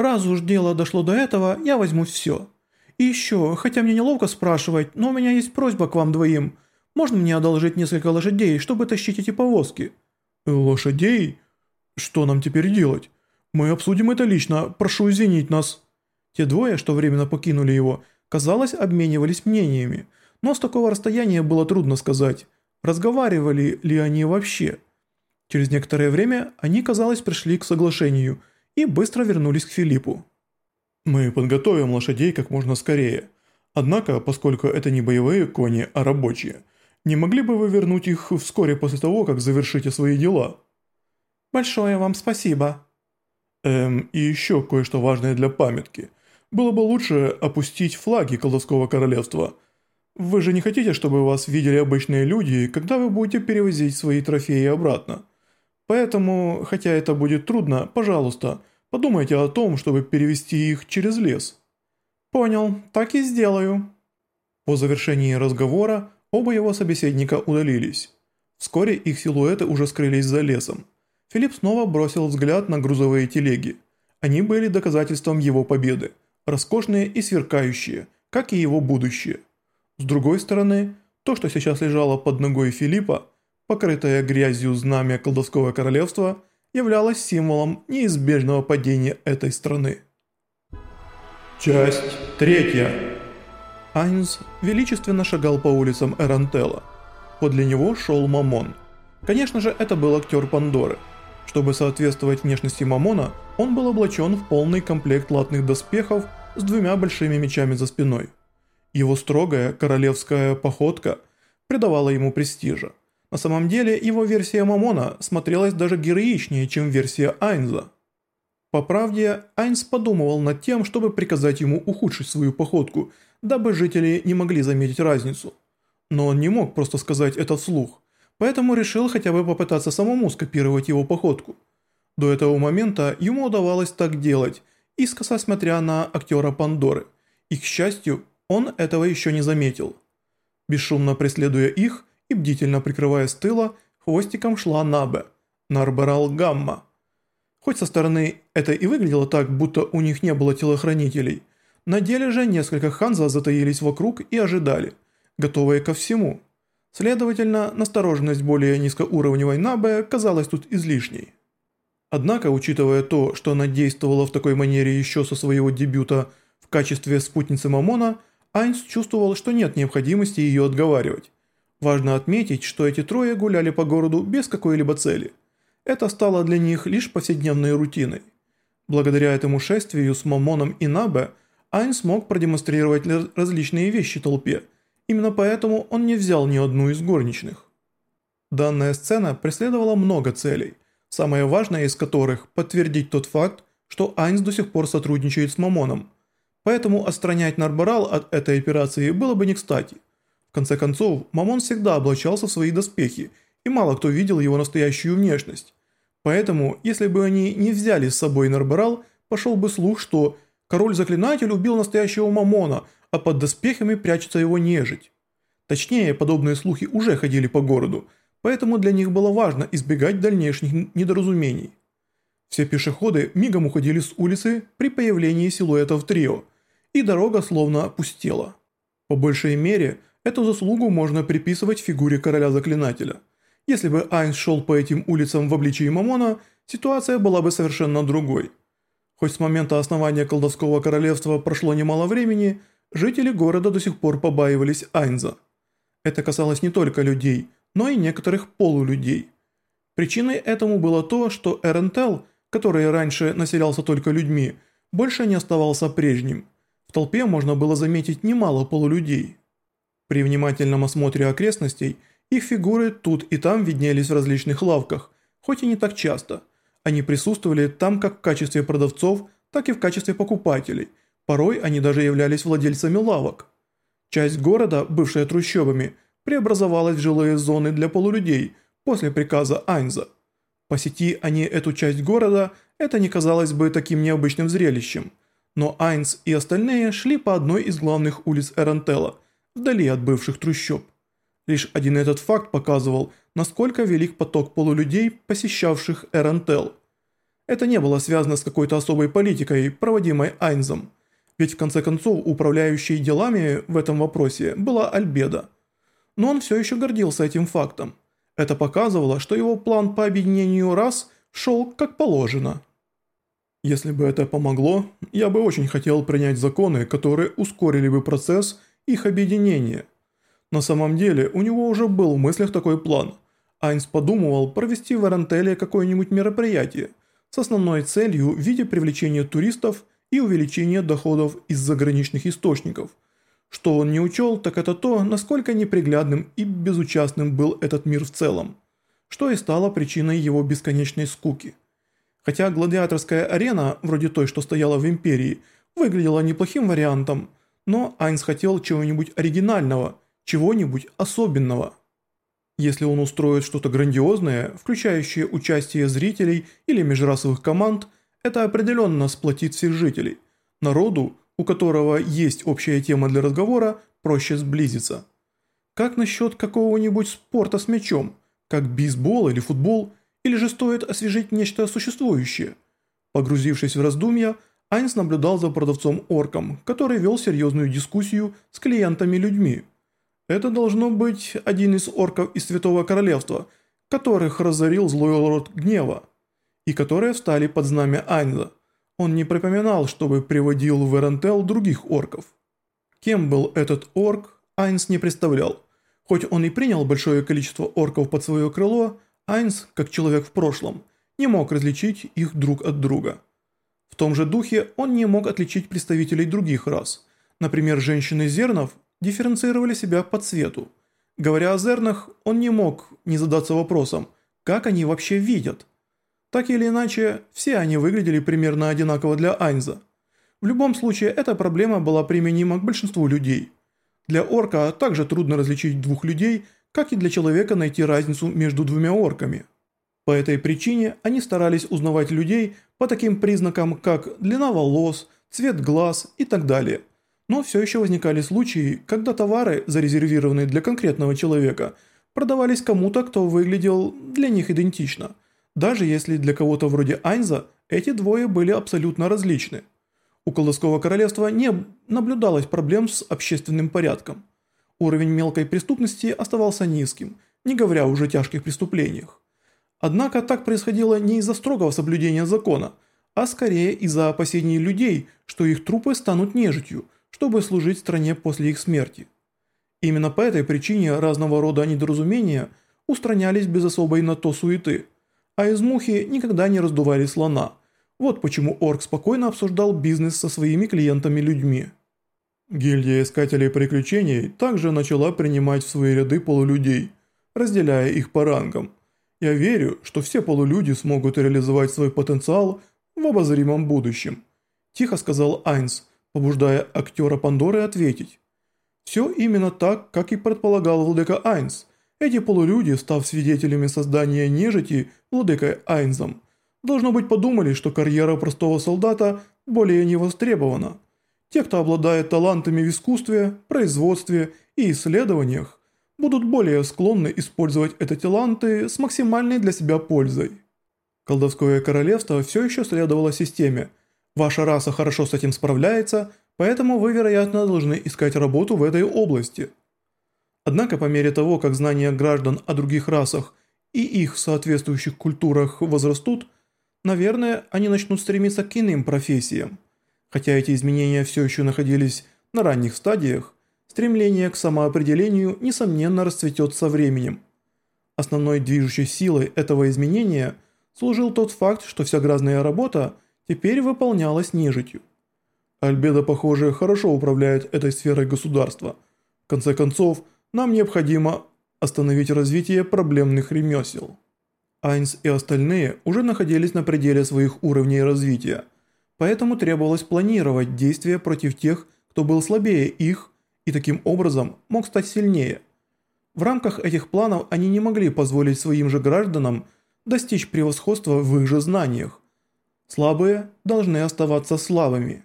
Раз уж дело дошло до этого, я возьму все. И еще, хотя мне неловко спрашивать, но у меня есть просьба к вам двоим. Можно мне одолжить несколько лошадей, чтобы тащить эти повозки?» «Лошадей? Что нам теперь делать? Мы обсудим это лично, прошу извинить нас». Те двое, что временно покинули его, казалось, обменивались мнениями, но с такого расстояния было трудно сказать, разговаривали ли они вообще. Через некоторое время они, казалось, пришли к соглашению и быстро вернулись к Филиппу. «Мы подготовим лошадей как можно скорее. Однако, поскольку это не боевые кони, а рабочие, не могли бы вы вернуть их вскоре после того, как завершите свои дела?» «Большое вам спасибо». «Эм, и еще кое-что важное для памятки. Было бы лучше опустить флаги колдовского королевства. Вы же не хотите, чтобы вас видели обычные люди, когда вы будете перевозить свои трофеи обратно?» Поэтому, хотя это будет трудно, пожалуйста, подумайте о том, чтобы перевести их через лес». «Понял, так и сделаю». По завершении разговора оба его собеседника удалились. Вскоре их силуэты уже скрылись за лесом. Филипп снова бросил взгляд на грузовые телеги. Они были доказательством его победы, роскошные и сверкающие, как и его будущее. С другой стороны, то, что сейчас лежало под ногой Филиппа, покрытое грязью знамя колдовского королевства, являлось символом неизбежного падения этой страны. Часть третья. Айнс величественно шагал по улицам Эрантела. Подле него шел Мамон. Конечно же, это был актер Пандоры. Чтобы соответствовать внешности Мамона, он был облачен в полный комплект латных доспехов с двумя большими мечами за спиной. Его строгая королевская походка придавала ему престижа. На самом деле, его версия Мамона смотрелась даже героичнее, чем версия Айнза. По правде, Айнс подумывал над тем, чтобы приказать ему ухудшить свою походку, дабы жители не могли заметить разницу. Но он не мог просто сказать это вслух, поэтому решил хотя бы попытаться самому скопировать его походку. До этого момента ему удавалось так делать, искоса смотря на актера Пандоры, и к счастью, он этого еще не заметил. Бесшумно преследуя их, и бдительно прикрывая с тыла, хвостиком шла Набе, Нарберал Гамма. Хоть со стороны это и выглядело так, будто у них не было телохранителей, на деле же несколько ханза затаились вокруг и ожидали, готовые ко всему. Следовательно, настороженность более низкоуровневой Набе казалась тут излишней. Однако, учитывая то, что она действовала в такой манере еще со своего дебюта в качестве спутницы Мамона, Айнс чувствовал, что нет необходимости ее отговаривать. Важно отметить, что эти трое гуляли по городу без какой-либо цели. Это стало для них лишь повседневной рутиной. Благодаря этому шествию с Мамоном и Набе, Айн смог продемонстрировать различные вещи толпе, именно поэтому он не взял ни одну из горничных. Данная сцена преследовала много целей, самая важная из которых – подтвердить тот факт, что Айнс до сих пор сотрудничает с Мамоном. Поэтому отстранять Нарбарал от этой операции было бы не кстати – в конце концов, Мамон всегда облачался в свои доспехи, и мало кто видел его настоящую внешность. Поэтому, если бы они не взяли с собой Нарбарал, пошел бы слух, что король-заклинатель убил настоящего Мамона, а под доспехами прячется его нежить. Точнее, подобные слухи уже ходили по городу, поэтому для них было важно избегать дальнейших недоразумений. Все пешеходы мигом уходили с улицы при появлении силуэтов трио, и дорога словно опустела. По большей мере – Эту заслугу можно приписывать фигуре короля-заклинателя. Если бы Айнс шел по этим улицам в обличии Мамона, ситуация была бы совершенно другой. Хоть с момента основания колдовского королевства прошло немало времени, жители города до сих пор побаивались Айнза. Это касалось не только людей, но и некоторых полулюдей. Причиной этому было то, что Эрентел, который раньше населялся только людьми, больше не оставался прежним. В толпе можно было заметить немало полулюдей. При внимательном осмотре окрестностей их фигуры тут и там виднелись в различных лавках, хоть и не так часто. Они присутствовали там как в качестве продавцов, так и в качестве покупателей. Порой они даже являлись владельцами лавок. Часть города, бывшая трущобами, преобразовалась в жилые зоны для полулюдей после приказа Айнза. Посети они эту часть города, это не казалось бы таким необычным зрелищем. Но Айнс и остальные шли по одной из главных улиц Эрантела – вдали от бывших трущоб. Лишь один этот факт показывал, насколько велик поток полулюдей, посещавших Эрантел. это не было связано с какой-то особой политикой, проводимой Айнзом. Ведь в конце концов управляющей делами в этом вопросе была Альбеда. Но он все еще гордился этим фактом. Это показывало, что его план по объединению рас шел как положено. Если бы это помогло, я бы очень хотел принять законы, которые ускорили бы процесс их объединения. На самом деле, у него уже был в мыслях такой план. Айнс подумывал провести в Эрантеле какое-нибудь мероприятие с основной целью в виде привлечения туристов и увеличения доходов из заграничных источников. Что он не учел, так это то, насколько неприглядным и безучастным был этот мир в целом, что и стало причиной его бесконечной скуки. Хотя гладиаторская арена, вроде той, что стояла в Империи, выглядела неплохим вариантом, но Айнс хотел чего-нибудь оригинального, чего-нибудь особенного. Если он устроит что-то грандиозное, включающее участие зрителей или межрасовых команд, это определенно сплотит всех жителей. Народу, у которого есть общая тема для разговора, проще сблизиться. Как насчет какого-нибудь спорта с мячом, как бейсбол или футбол – или же стоит освежить нечто существующее? Погрузившись в раздумья, Айнс наблюдал за продавцом-орком, который вел серьезную дискуссию с клиентами-людьми. Это должно быть один из орков из Святого Королевства, которых разорил злой лорд гнева, и которые встали под знамя Айнза. Он не припоминал, чтобы приводил в Эрентел других орков. Кем был этот орк, Айнс не представлял. Хоть он и принял большое количество орков под свое крыло, Айнс, как человек в прошлом, не мог различить их друг от друга. В том же духе он не мог отличить представителей других рас. Например, женщины зернов дифференцировали себя по цвету. Говоря о зернах, он не мог не задаться вопросом, как они вообще видят. Так или иначе, все они выглядели примерно одинаково для Айнза. В любом случае, эта проблема была применима к большинству людей. Для орка также трудно различить двух людей – как и для человека найти разницу между двумя орками. По этой причине они старались узнавать людей по таким признакам, как длина волос, цвет глаз и так далее. Но все еще возникали случаи, когда товары, зарезервированные для конкретного человека, продавались кому-то, кто выглядел для них идентично, даже если для кого-то вроде Айнза эти двое были абсолютно различны. У колдовского королевства не наблюдалось проблем с общественным порядком. Уровень мелкой преступности оставался низким, не говоря уже о тяжких преступлениях. Однако так происходило не из-за строгого соблюдения закона, а скорее из-за опасений людей, что их трупы станут нежитью, чтобы служить стране после их смерти. Именно по этой причине разного рода недоразумения устранялись без особой на то суеты, а из мухи никогда не раздували слона. Вот почему Орк спокойно обсуждал бизнес со своими клиентами-людьми. Гильдия Искателей Приключений также начала принимать в свои ряды полулюдей, разделяя их по рангам. Я верю, что все полулюди смогут реализовать свой потенциал в обозримом будущем», – тихо сказал Айнс, побуждая актера Пандоры ответить. «Все именно так, как и предполагал владыка Айнс. Эти полулюди, став свидетелями создания нежити владыкой Айнзом, должно быть подумали, что карьера простого солдата более не востребована». Те, кто обладает талантами в искусстве, производстве и исследованиях, будут более склонны использовать эти таланты с максимальной для себя пользой. Колдовское королевство все еще следовало системе. Ваша раса хорошо с этим справляется, поэтому вы, вероятно, должны искать работу в этой области. Однако по мере того, как знания граждан о других расах и их соответствующих культурах возрастут, наверное, они начнут стремиться к иным профессиям. Хотя эти изменения все еще находились на ранних стадиях, стремление к самоопределению несомненно расцветет со временем. Основной движущей силой этого изменения служил тот факт, что вся грязная работа теперь выполнялась нежитью. Альбеда, похоже, хорошо управляет этой сферой государства. В конце концов, нам необходимо остановить развитие проблемных ремесел. Айнс и остальные уже находились на пределе своих уровней развития – Поэтому требовалось планировать действия против тех, кто был слабее их и таким образом мог стать сильнее. В рамках этих планов они не могли позволить своим же гражданам достичь превосходства в их же знаниях. Слабые должны оставаться слабыми.